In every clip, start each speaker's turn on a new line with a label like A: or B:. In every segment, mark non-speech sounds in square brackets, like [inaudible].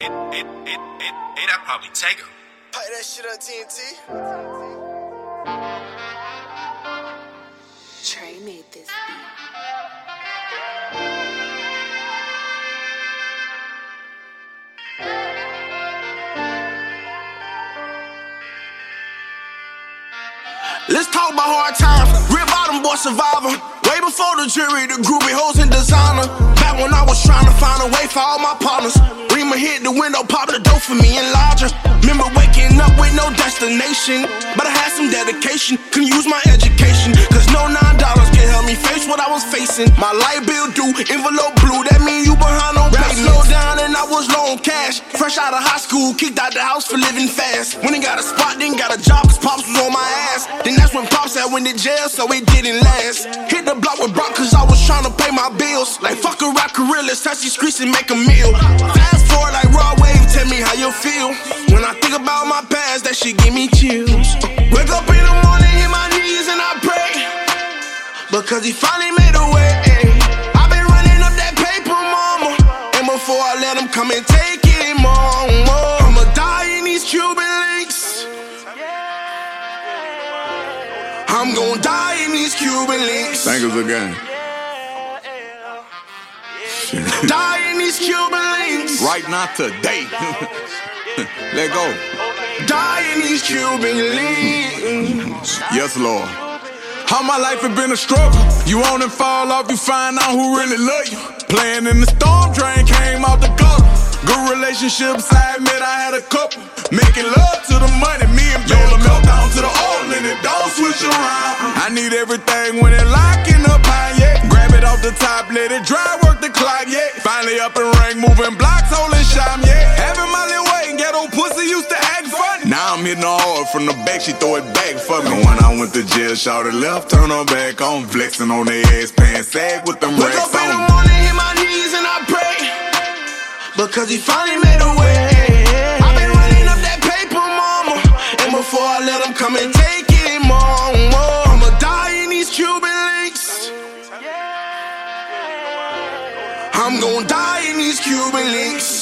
A: It, it, it, it, it, I probably take her.
B: Pipe that shit on TNT.
C: Trey made this beat.
B: Let's talk about hard times. Real bottom boy survivor. Way before the jury, the groupie hoes and designer. Back when I was trying to find a way for all my partners. Rima hit the window, pop the door for me and larger. Remember waking up with no destination. But I had some dedication. Couldn't use my education. Cause no nine dollars can help me face what I was facing. My light bill due, envelope blue. That mean you behind on pay. Slow down and I was low on cash. Fresh out of high school, kicked out the house for living fast. When he got a spot, then got a job, cause Pops was on my ass. Then that's when Pops had went to jail, so it didn't last. Hit the block with Brock, cause I was trying to pay my bills. Like fuck a rock gorillas, touch these streets and make a meal. Shit give me chills. Wake up in the morning, hit my knees and I pray. Because he finally made a way. I've been running up that paper, mama. And before I let him come and take it, mama, I'ma die in these Cuban links. I'm gonna die in these Cuban links.
D: Thank us again.
B: Die in these Cuban links.
D: Right now, today. [laughs] Let go.
B: Die in these Cuban links.
D: Yes, Lord. How my life has been a struggle. You on and fall off, you find out who really love you. Playing in the storm drain came out the gutter. Good relationships, I admit I had a couple. Making love to the money, me and Bella melt down to the oil and it don't switch around. I need everything when it locking up high, yeah. Grab it off the top, let it dry, work the clock, yeah. Finally up and rank, moving blocks, holding shine, yeah. I'm hitting her hard from the back, she throw it back for me. And when I went to jail, shouted left, turn her back on, flexing on their ass, pants sag with them
B: Wake
D: racks
B: up in the morning, hit my knees and I pray. Because he finally made a way. I've been running up that paper, mama. And before I let him come and take it, mama, I'ma die in these Cuban links. I'm gonna die in these Cuban links.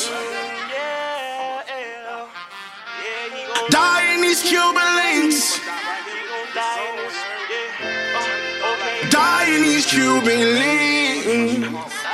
B: Die in these Cuban links.